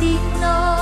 đi nơi